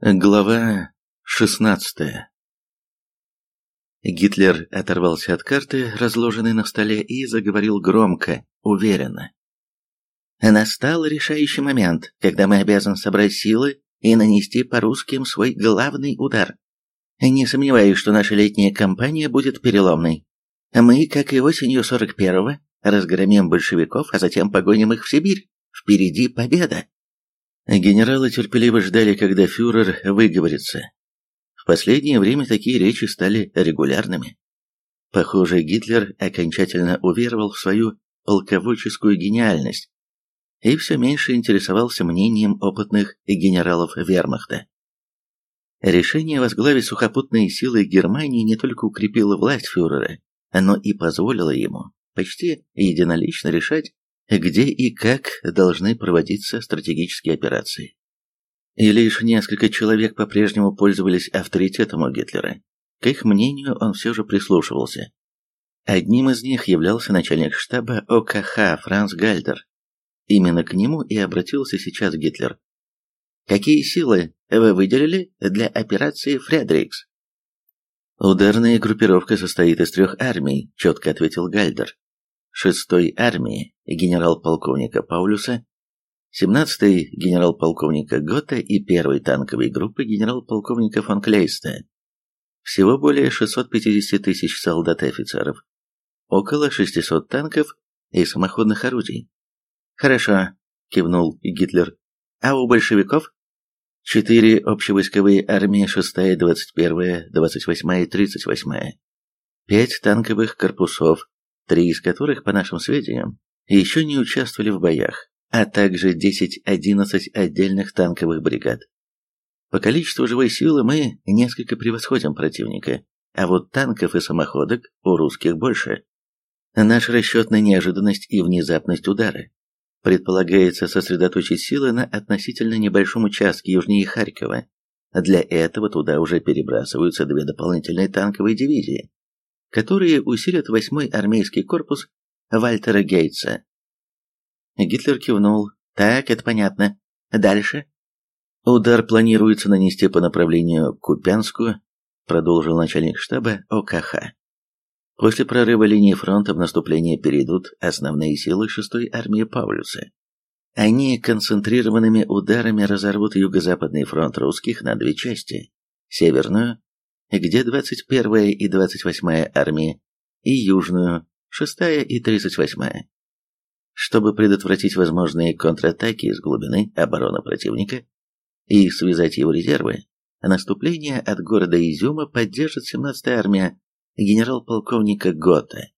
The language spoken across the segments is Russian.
Глава 16 Гитлер оторвался от карты, разложенной на столе, и заговорил громко, уверенно. «Настал решающий момент, когда мы обязаны собрать силы и нанести по русским свой главный удар. Не сомневаюсь, что наша летняя кампания будет переломной. Мы, как и осенью 41-го, разгромим большевиков, а затем погоним их в Сибирь. Впереди победа!» Генералы терпеливо ждали, когда фюрер выговорится. В последнее время такие речи стали регулярными. Похоже, Гитлер окончательно уверовал в свою полководческую гениальность и все меньше интересовался мнением опытных генералов вермахта. Решение возглавить сухопутные силы Германии не только укрепило власть фюрера, но и позволило ему почти единолично решать где и как должны проводиться стратегические операции. И лишь несколько человек по-прежнему пользовались авторитетом у Гитлера. К их мнению он все же прислушивался. Одним из них являлся начальник штаба ОКХ Франц Гальдер. Именно к нему и обратился сейчас Гитлер. «Какие силы вы выделили для операции «Фредрикс»?» «Ударная группировка состоит из трех армий», — четко ответил Гальдер. «Шестой армии генерал-полковника Паулюса, 17-й генерал-полковника Гота и 1-й танковой группы генерал-полковника фон Клейста. Всего более 650 тысяч солдат и офицеров, около 600 танков и самоходных орудий. «Хорошо», — кивнул Гитлер. «А у большевиков?» Четыре общевойсковые армии, 6-я, 21-я, 28-я и 38-я. Пять танковых корпусов, три из которых, по нашим сведениям, еще не участвовали в боях, а также 10-11 отдельных танковых бригад. По количеству живой силы мы несколько превосходим противника, а вот танков и самоходок у русских больше. Наш расчет на неожиданность и внезапность удара. Предполагается сосредоточить силы на относительно небольшом участке южнее Харькова. Для этого туда уже перебрасываются две дополнительные танковые дивизии, которые усилят 8-й армейский корпус Вальтера Гейтса. Гитлер кивнул. Так, это понятно. Дальше? Удар планируется нанести по направлению к Купянску, продолжил начальник штаба ОКХ. После прорыва линии фронта в наступление перейдут основные силы 6-й армии Паулюса. Они концентрированными ударами разорвут юго-западный фронт русских на две части. Северную, где 21-я и 28-я армии, и южную, шестая и тридцать восьмая. Чтобы предотвратить возможные контратаки из глубины обороны противника и связать его резервы, наступление от города Изюма поддержит 17-я армия генерал-полковника Гота,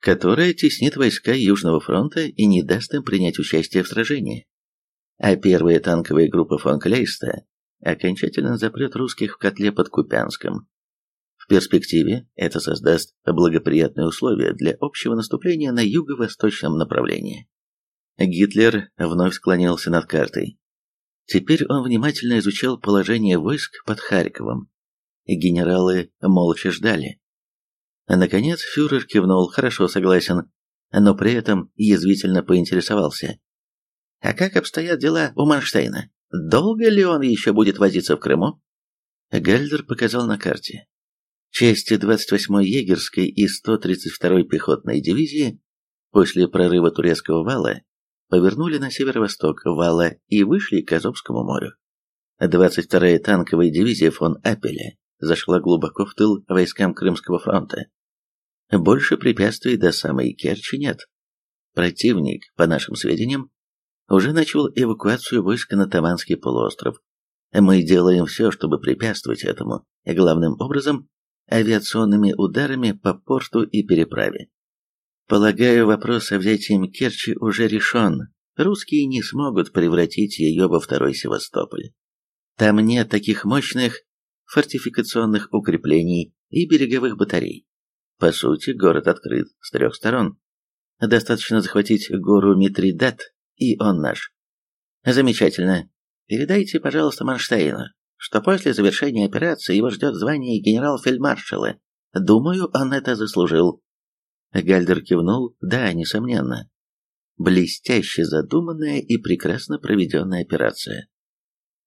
которая теснит войска Южного фронта и не даст им принять участие в сражении. А первая танковая группа фон Клейста окончательно запрет русских в котле под Купянском, в перспективе это создаст благоприятные условия для общего наступления на юго-восточном направлении. Гитлер вновь склонился над картой. Теперь он внимательно изучал положение войск под Харьковом. Генералы молча ждали. Наконец фюрер кивнул, хорошо согласен, но при этом язвительно поинтересовался. «А как обстоят дела у Манштейна? Долго ли он еще будет возиться в Крыму?» Гальдер показал на карте. Части 28-й егерской и 132-й пехотной дивизии после прорыва турецкого вала повернули на северо-восток вала и вышли к Азовскому морю. 22-я танковая дивизия фон Апеля зашла глубоко в тыл войскам Крымского фронта. Больше препятствий до самой Керчи нет. Противник, по нашим сведениям, уже начал эвакуацию войск на Таванский полуостров. Мы делаем все, чтобы препятствовать этому, главным образом авиационными ударами по порту и переправе. Полагаю, вопрос о взятии Керчи уже решен. Русские не смогут превратить ее во второй Севастополь. Там нет таких мощных фортификационных укреплений и береговых батарей. По сути, город открыт с трех сторон. Достаточно захватить гору Митридат, и он наш. Замечательно. Передайте, пожалуйста, Манштейну, что после завершения операции его ждет звание генерал-фельдмаршала. Думаю, он это заслужил. Гальдер кивнул, да, несомненно. Блестяще задуманная и прекрасно проведенная операция.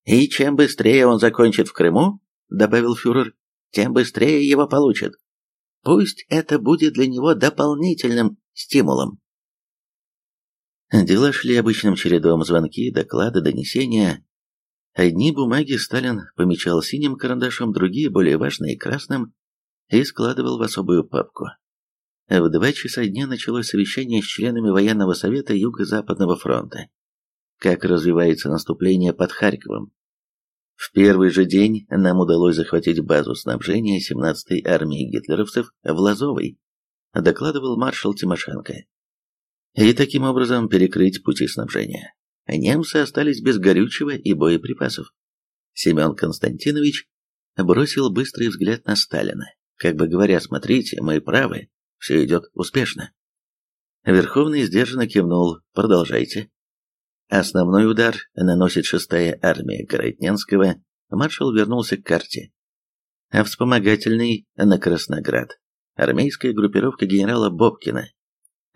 «И чем быстрее он закончит в Крыму, — добавил фюрер, — тем быстрее его получат. Пусть это будет для него дополнительным стимулом». Дела шли обычным чередом, звонки, доклады, донесения. Одни бумаги Сталин помечал синим карандашом, другие, более важные, красным, и складывал в особую папку. В два часа дня началось совещание с членами военного совета Юго-Западного фронта. Как развивается наступление под Харьковом? В первый же день нам удалось захватить базу снабжения 17-й армии гитлеровцев в Лазовой, докладывал маршал Тимошенко и таким образом перекрыть пути снабжения. Немцы остались без горючего и боеприпасов. Семен Константинович бросил быстрый взгляд на Сталина, как бы говоря, смотрите, мы правы, все идет успешно. Верховный сдержанно кивнул, продолжайте. Основной удар наносит шестая армия Городнянского, маршал вернулся к карте. А вспомогательный на Красноград. Армейская группировка генерала Бобкина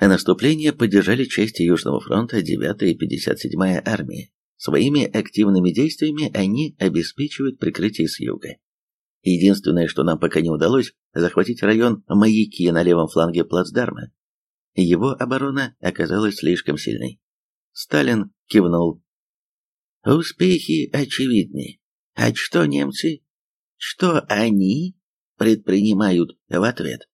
а наступление поддержали части Южного фронта 9-я и 57-я армии. Своими активными действиями они обеспечивают прикрытие с юга. Единственное, что нам пока не удалось, захватить район Маяки на левом фланге плацдарма. Его оборона оказалась слишком сильной. Сталин кивнул. Успехи очевидны. А что немцы? Что они предпринимают в ответ?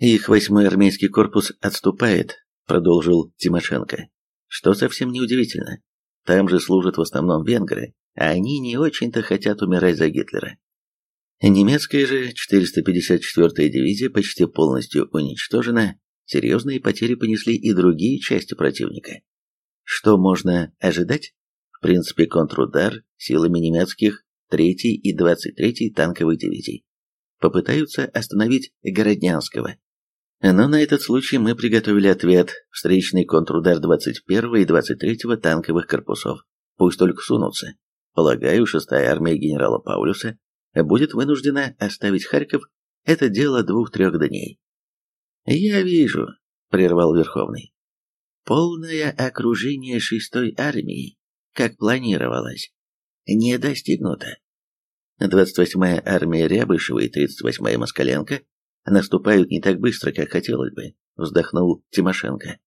«Их восьмой армейский корпус отступает», — продолжил Тимошенко. «Что совсем неудивительно. Там же служат в основном венгры, а они не очень-то хотят умирать за Гитлера. Немецкая же 454-я дивизия почти полностью уничтожена, серьезные потери понесли и другие части противника. Что можно ожидать? В принципе, контрудар силами немецких 3-й и 23-й танковых дивизий. Попытаются остановить Городнянского, но на этот случай мы приготовили ответ, встречный контрудар 21 и 23 танковых корпусов. Пусть только сунутся. Полагаю, шестая армия генерала Паулюса будет вынуждена оставить Харьков. Это дело двух-трех дней. «Я вижу», — прервал Верховный. «Полное окружение шестой армии, как планировалось, не достигнуто. 28-я армия Рябышева и 38-я Москаленко наступают не так быстро, как хотелось бы», — вздохнул Тимошенко.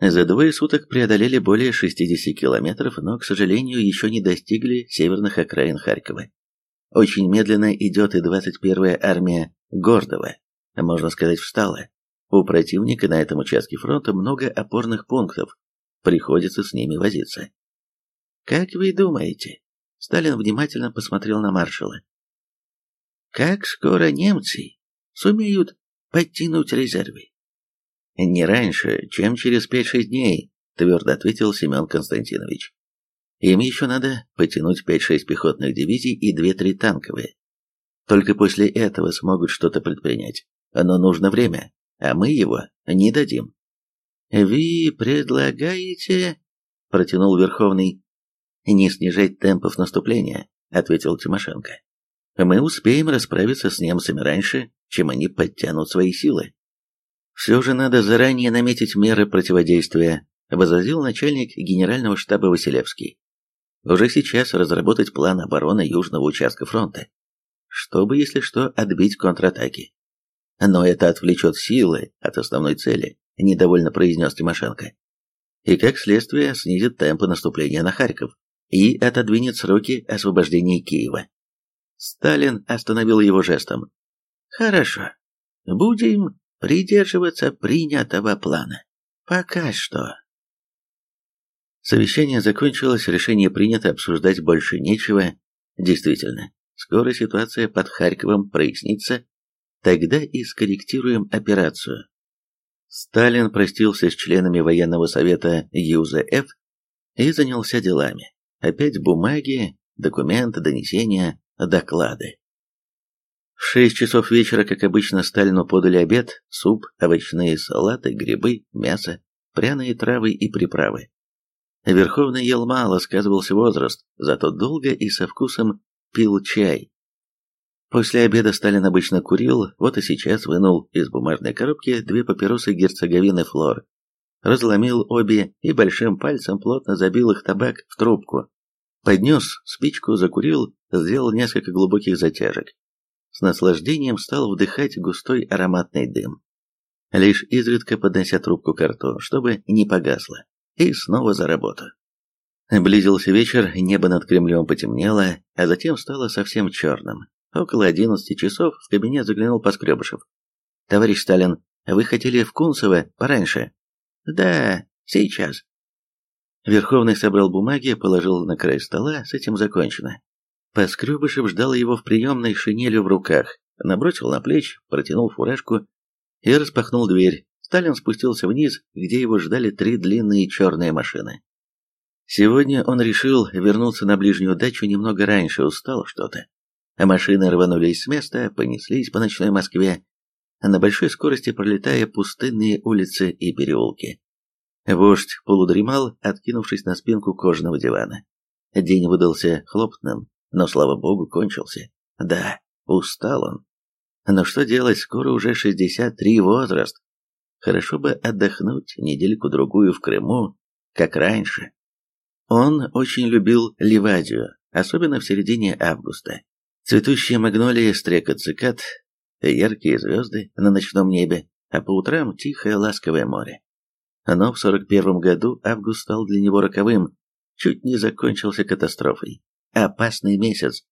За двое суток преодолели более 60 километров, но, к сожалению, еще не достигли северных окраин Харькова. Очень медленно идет и 21-я армия Гордова, можно сказать, встала. У противника на этом участке фронта много опорных пунктов, приходится с ними возиться. «Как вы думаете?» Сталин внимательно посмотрел на маршала. «Как скоро немцы сумеют подтянуть резервы. «Не раньше, чем через пять-шесть дней», — твердо ответил Семен Константинович. «Им еще надо подтянуть пять-шесть пехотных дивизий и две-три танковые. Только после этого смогут что-то предпринять. Но нужно время, а мы его не дадим». «Вы предлагаете...» — протянул Верховный. «Не снижать темпов наступления», — ответил Тимошенко. «Мы успеем расправиться с немцами раньше, чем они подтянут свои силы. Все же надо заранее наметить меры противодействия, возразил начальник генерального штаба Василевский. Уже сейчас разработать план обороны южного участка фронта, чтобы, если что, отбить контратаки. Но это отвлечет силы от основной цели, недовольно произнес Тимошенко. И как следствие снизит темпы наступления на Харьков и отодвинет сроки освобождения Киева. Сталин остановил его жестом. Хорошо. Будем придерживаться принятого плана. Пока что. Совещание закончилось, решение принято, обсуждать больше нечего. Действительно, скоро ситуация под Харьковом прояснится, тогда и скорректируем операцию. Сталин простился с членами военного совета ЮЗФ и занялся делами. Опять бумаги, документы, донесения, доклады. В шесть часов вечера, как обычно, Сталину подали обед, суп, овощные салаты, грибы, мясо, пряные травы и приправы. Верховный ел мало, сказывался возраст, зато долго и со вкусом пил чай. После обеда Сталин обычно курил, вот и сейчас вынул из бумажной коробки две папиросы герцоговины флор, разломил обе и большим пальцем плотно забил их табак в трубку. Поднес спичку, закурил, сделал несколько глубоких затяжек. С наслаждением стал вдыхать густой ароматный дым. Лишь изредка поднося трубку к рту, чтобы не погасло. И снова за работу. Близился вечер, небо над Кремлем потемнело, а затем стало совсем черным. Около одиннадцати часов в кабинет заглянул Поскребышев. «Товарищ Сталин, вы хотели в Кунцево пораньше?» «Да, сейчас». Верховный собрал бумаги, положил на край стола, с этим закончено. Поскребышев ждал его в приемной шинелью в руках, набросил на плечи, протянул фуражку и распахнул дверь. Сталин спустился вниз, где его ждали три длинные черные машины. Сегодня он решил вернуться на ближнюю дачу немного раньше, устал что-то. А машины рванулись с места, понеслись по ночной Москве, на большой скорости пролетая пустынные улицы и переулки. Вождь полудремал, откинувшись на спинку кожаного дивана. День выдался хлопотным, но, слава богу, кончился. Да, устал он. Но что делать, скоро уже 63 возраст. Хорошо бы отдохнуть недельку-другую в Крыму, как раньше. Он очень любил Ливадию, особенно в середине августа. Цветущие магнолии, стрекот цикад, яркие звезды на ночном небе, а по утрам тихое ласковое море. Но в 41 году август стал для него роковым, чуть не закончился катастрофой. Опасный месяц.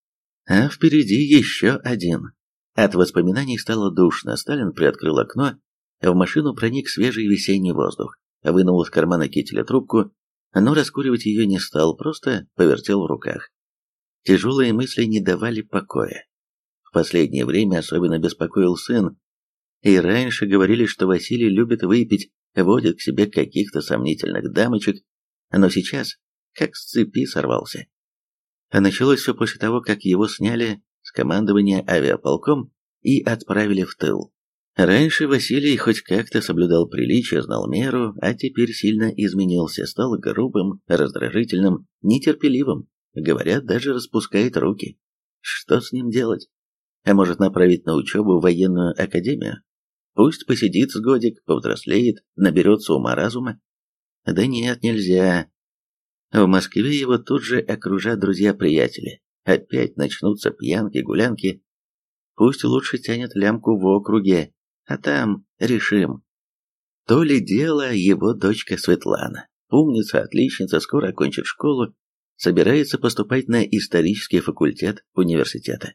А впереди еще один. От воспоминаний стало душно, Сталин приоткрыл окно, в машину проник свежий весенний воздух, вынул из кармана кителя трубку, но раскуривать ее не стал, просто повертел в руках. Тяжелые мысли не давали покоя. В последнее время особенно беспокоил сын, и раньше говорили, что Василий любит выпить, водит к себе каких-то сомнительных дамочек, но сейчас как с цепи сорвался. А началось все после того, как его сняли с командования авиаполком и отправили в тыл. Раньше Василий хоть как-то соблюдал приличие, знал меру, а теперь сильно изменился, стал грубым, раздражительным, нетерпеливым. Говорят, даже распускает руки. Что с ним делать? А может направить на учебу в военную академию? Пусть посидит с годик, повзрослеет, наберется ума-разума. Да нет, нельзя. В Москве его тут же окружат друзья-приятели. Опять начнутся пьянки, гулянки. Пусть лучше тянет лямку в округе, а там решим. То ли дело его дочка Светлана. Умница, отличница, скоро окончит школу, собирается поступать на исторический факультет университета.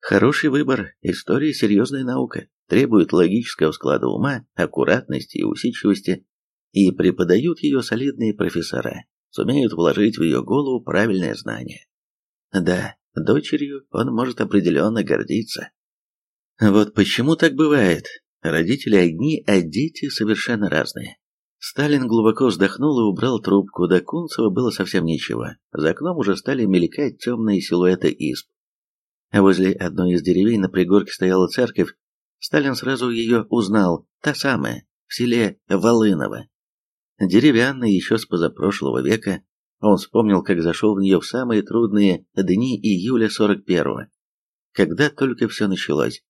Хороший выбор, история серьезная наука, требует логического склада ума, аккуратности и усидчивости, и преподают ее солидные профессора, сумеют вложить в ее голову правильное знание. Да, дочерью он может определенно гордиться. Вот почему так бывает. Родители одни, а дети совершенно разные. Сталин глубоко вздохнул и убрал трубку, до Кунцева было совсем ничего. За окном уже стали мелькать темные силуэты изб. Возле одной из деревень на пригорке стояла церковь. Сталин сразу ее узнал, та самая, в селе Волыново. Деревянная еще с позапрошлого века, он вспомнил, как зашел в нее в самые трудные дни июля 41-го, когда только все началось.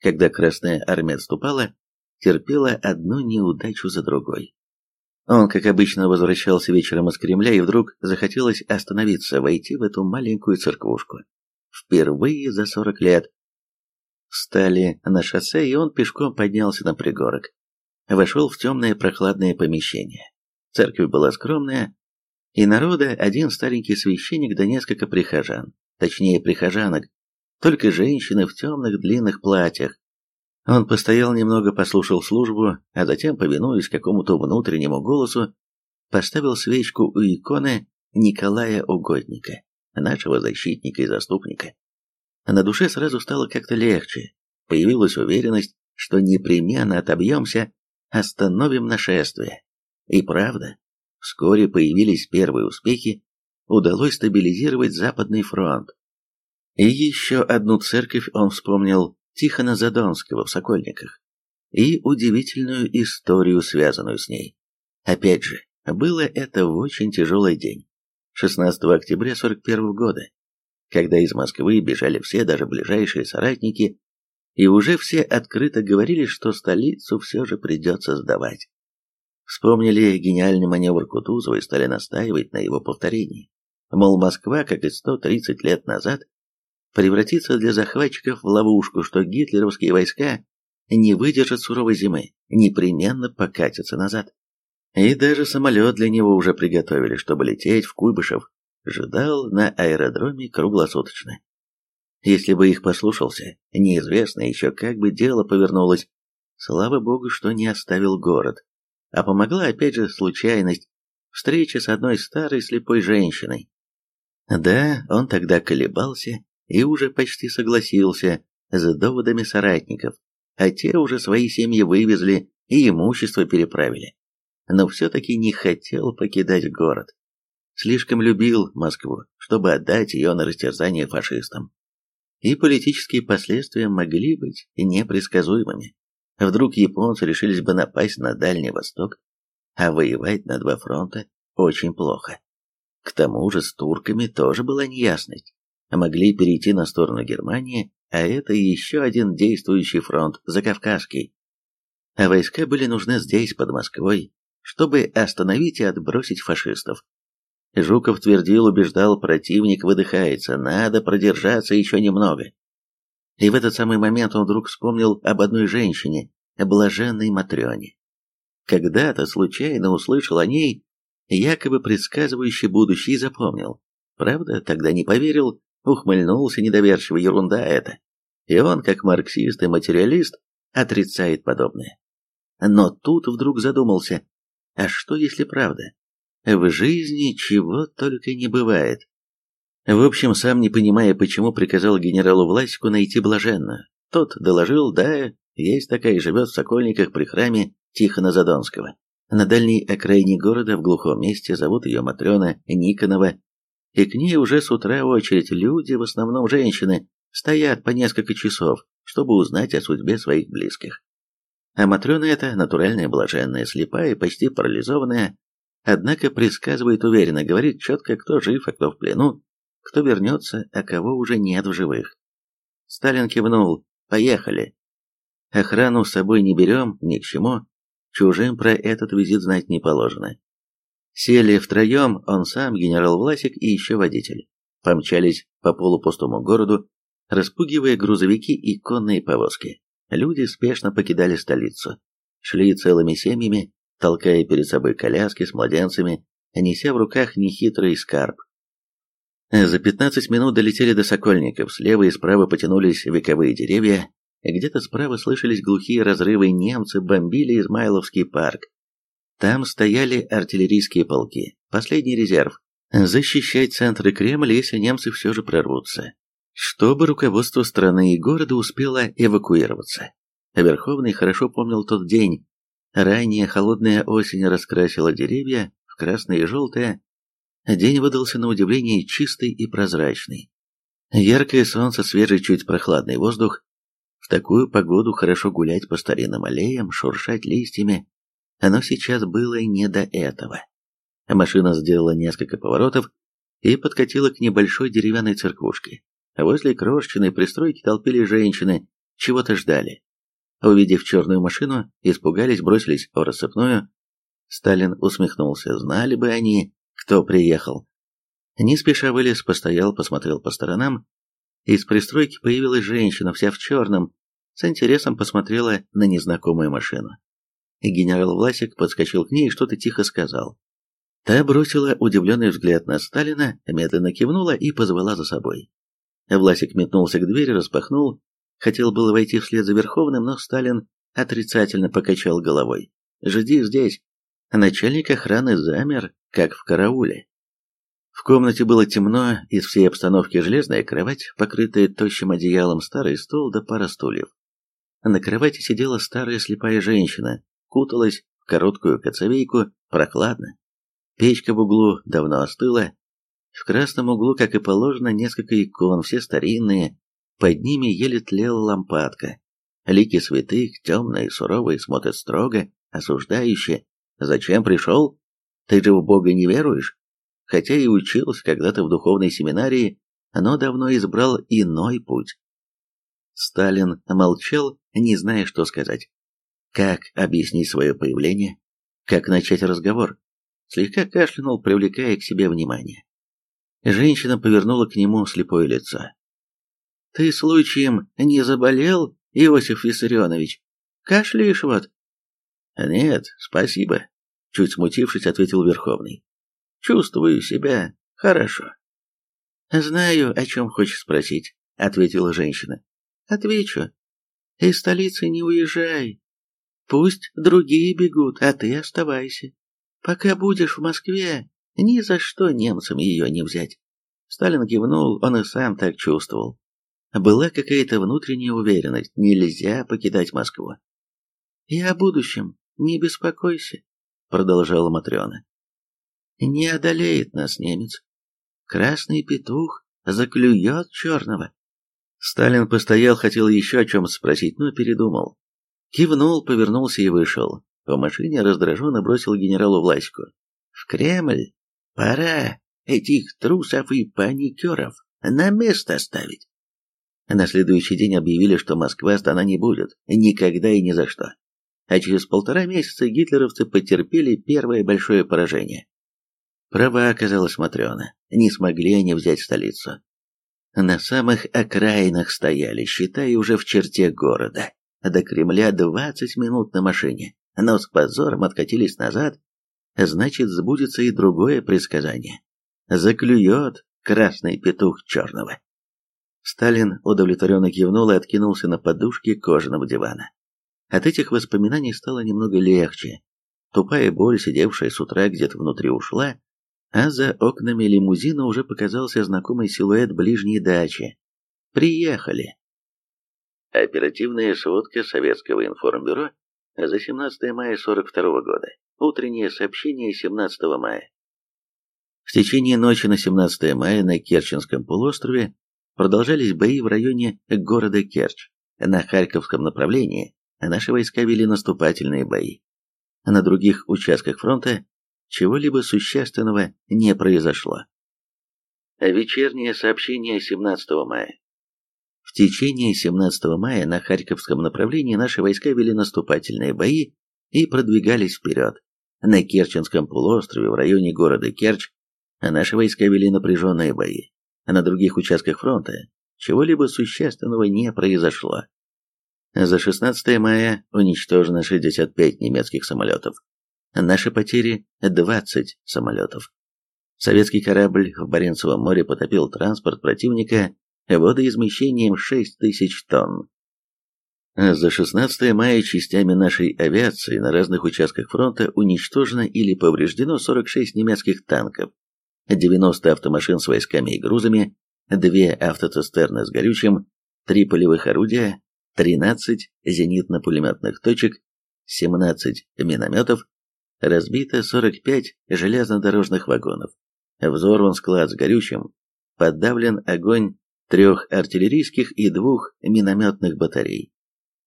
Когда Красная Армия отступала, терпела одну неудачу за другой. Он, как обычно, возвращался вечером из Кремля, и вдруг захотелось остановиться, войти в эту маленькую церквушку. Впервые за сорок лет. Встали на шоссе, и он пешком поднялся на пригорок. Вошел в темное прохладное помещение. Церковь была скромная, и народа один старенький священник да несколько прихожан, точнее прихожанок, только женщины в темных длинных платьях, он постоял немного, послушал службу, а затем, повинуясь какому-то внутреннему голосу, поставил свечку у иконы Николая Угодника, нашего защитника и заступника. На душе сразу стало как-то легче, появилась уверенность, что непременно отобьемся, остановим нашествие. И правда, вскоре появились первые успехи, удалось стабилизировать Западный фронт. И еще одну церковь он вспомнил Тихона Задонского в Сокольниках и удивительную историю, связанную с ней. Опять же, было это в очень тяжелый день, 16 октября 41 года, когда из Москвы бежали все, даже ближайшие соратники, и уже все открыто говорили, что столицу все же придется сдавать. Вспомнили гениальный маневр Кутузова и стали настаивать на его повторении. Мол, Москва, как и 130 лет назад, превратится для захватчиков в ловушку, что гитлеровские войска не выдержат суровой зимы, непременно покатятся назад. И даже самолет для него уже приготовили, чтобы лететь в Куйбышев, ждал на аэродроме круглосуточно. Если бы их послушался, неизвестно еще, как бы дело повернулось. Слава богу, что не оставил город. А помогла опять же случайность, встреча с одной старой слепой женщиной. Да, он тогда колебался и уже почти согласился с доводами соратников, а те уже свои семьи вывезли и имущество переправили. Но все-таки не хотел покидать город. Слишком любил Москву, чтобы отдать ее на растерзание фашистам и политические последствия могли быть непредсказуемыми. Вдруг японцы решились бы напасть на Дальний Восток, а воевать на два фронта очень плохо. К тому же с турками тоже была неясность. Могли перейти на сторону Германии, а это еще один действующий фронт, Закавказский. А войска были нужны здесь, под Москвой, чтобы остановить и отбросить фашистов. Жуков твердил, убеждал, противник выдыхается, надо продержаться еще немного. И в этот самый момент он вдруг вспомнил об одной женщине, блаженной Матрёне. Когда-то случайно услышал о ней, якобы предсказывающий будущее, и запомнил. Правда, тогда не поверил, ухмыльнулся недоверчиво, ерунда это. И он, как марксист и материалист, отрицает подобное. Но тут вдруг задумался, а что если правда? В жизни чего только не бывает. В общем, сам не понимая, почему приказал генералу Власику найти блаженную. Тот доложил, да, есть такая, живет в Сокольниках при храме Тихона Задонского. На дальней окраине города, в глухом месте, зовут ее Матрена Никонова, и к ней уже с утра очередь люди, в основном женщины, стоят по несколько часов, чтобы узнать о судьбе своих близких. А Матрена эта, натуральная блаженная, слепая, почти парализованная, Однако предсказывает уверенно, говорит четко, кто жив, а кто в плену, кто вернется, а кого уже нет в живых. Сталин кивнул. «Поехали. Охрану с собой не берем, ни к чему. Чужим про этот визит знать не положено». Сели втроем, он сам, генерал Власик и еще водитель. Помчались по полупустому городу, распугивая грузовики и конные повозки. Люди спешно покидали столицу. Шли целыми семьями, толкая перед собой коляски с младенцами, неся в руках нехитрый скарб. За 15 минут долетели до Сокольников, слева и справа потянулись вековые деревья, где-то справа слышались глухие разрывы, немцы бомбили Измайловский парк. Там стояли артиллерийские полки, последний резерв, защищать центры Кремля, если немцы все же прорвутся, чтобы руководство страны и города успело эвакуироваться. Верховный хорошо помнил тот день, Ранняя холодная осень раскрасила деревья в красное и желтое. День выдался на удивление чистый и прозрачный. Яркое солнце, свежий, чуть прохладный воздух. В такую погоду хорошо гулять по старинным аллеям, шуршать листьями. Но сейчас было не до этого. Машина сделала несколько поворотов и подкатила к небольшой деревянной церквушке. Возле крошечной пристройки толпили женщины, чего-то ждали. Увидев черную машину, испугались, бросились в рассыпную. Сталин усмехнулся. Знали бы они, кто приехал. Не спеша вылез, постоял, посмотрел по сторонам. Из пристройки появилась женщина, вся в черном, с интересом посмотрела на незнакомую машину. Генерал Власик подскочил к ней и что-то тихо сказал. Та бросила удивленный взгляд на Сталина, медленно кивнула и позвала за собой. Власик метнулся к двери, распахнул, Хотел было войти вслед за Верховным, но Сталин отрицательно покачал головой. «Жди здесь». Начальник охраны замер, как в карауле. В комнате было темно, из всей обстановки железная кровать, покрытая тощим одеялом, старый стол да пара стульев. На кровати сидела старая слепая женщина, куталась в короткую коцовейку, прохладно. Печка в углу давно остыла. В красном углу, как и положено, несколько икон, все старинные, под ними еле тлела лампадка. Лики святых, темные, суровые, смотрят строго, осуждающе. «Зачем пришел? Ты же в Бога не веруешь?» Хотя и учился когда-то в духовной семинарии, но давно избрал иной путь. Сталин молчал, не зная, что сказать. Как объяснить свое появление? Как начать разговор? Слегка кашлянул, привлекая к себе внимание. Женщина повернула к нему слепое лицо. «Ты случаем не заболел, Иосиф Виссарионович? Кашляешь вот?» «Нет, спасибо», — чуть смутившись, ответил Верховный. «Чувствую себя хорошо». «Знаю, о чем хочешь спросить», — ответила женщина. «Отвечу. Из столицы не уезжай. Пусть другие бегут, а ты оставайся. Пока будешь в Москве, ни за что немцам ее не взять». Сталин кивнул, он и сам так чувствовал. Была какая-то внутренняя уверенность, нельзя покидать Москву. «И о будущем не беспокойся», — продолжала Матрена. «Не одолеет нас немец. Красный петух заклюет черного». Сталин постоял, хотел еще о чем спросить, но передумал. Кивнул, повернулся и вышел. По машине раздраженно бросил генералу Влаську. «В Кремль! Пора этих трусов и паникеров на место ставить!» На следующий день объявили, что Москва сдана не будет, никогда и ни за что. А через полтора месяца гитлеровцы потерпели первое большое поражение. Права оказалась Матрена, не смогли они взять столицу. На самых окраинах стояли, считай, уже в черте города. До Кремля 20 минут на машине, но с позором откатились назад, значит, сбудется и другое предсказание. Заклюет красный петух черного. Сталин удовлетворенно кивнул и откинулся на подушке кожаного дивана. От этих воспоминаний стало немного легче. Тупая боль, сидевшая с утра где-то внутри, ушла, а за окнами лимузина уже показался знакомый силуэт ближней дачи. Приехали. Оперативная сводка Советского информбюро за 17 мая 42 года. Утреннее сообщение 17 мая. В течение ночи на 17 мая на Керченском полуострове продолжались бои в районе города Керчь. На Харьковском направлении наши войска вели наступательные бои. На других участках фронта чего-либо существенного не произошло. Вечернее сообщение 17 мая. В течение 17 мая на Харьковском направлении наши войска вели наступательные бои и продвигались вперед. На Керченском полуострове в районе города Керчь наши войска вели напряженные бои а на других участках фронта чего-либо существенного не произошло. За 16 мая уничтожено 65 немецких самолетов. Наши потери – 20 самолетов. Советский корабль в Баренцевом море потопил транспорт противника водоизмещением 6 тысяч тонн. За 16 мая частями нашей авиации на разных участках фронта уничтожено или повреждено 46 немецких танков, 90 автомашин с войсками и грузами, 2 автоцистерны с горючим, 3 полевых орудия, 13 зенитно-пулеметных точек, 17 минометов, разбито 45 железнодорожных вагонов, взорван склад с горючим, подавлен огонь трех артиллерийских и двух минометных батарей.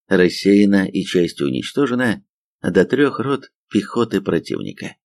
Рассеяна и частью уничтожена до трех рот пехоты противника.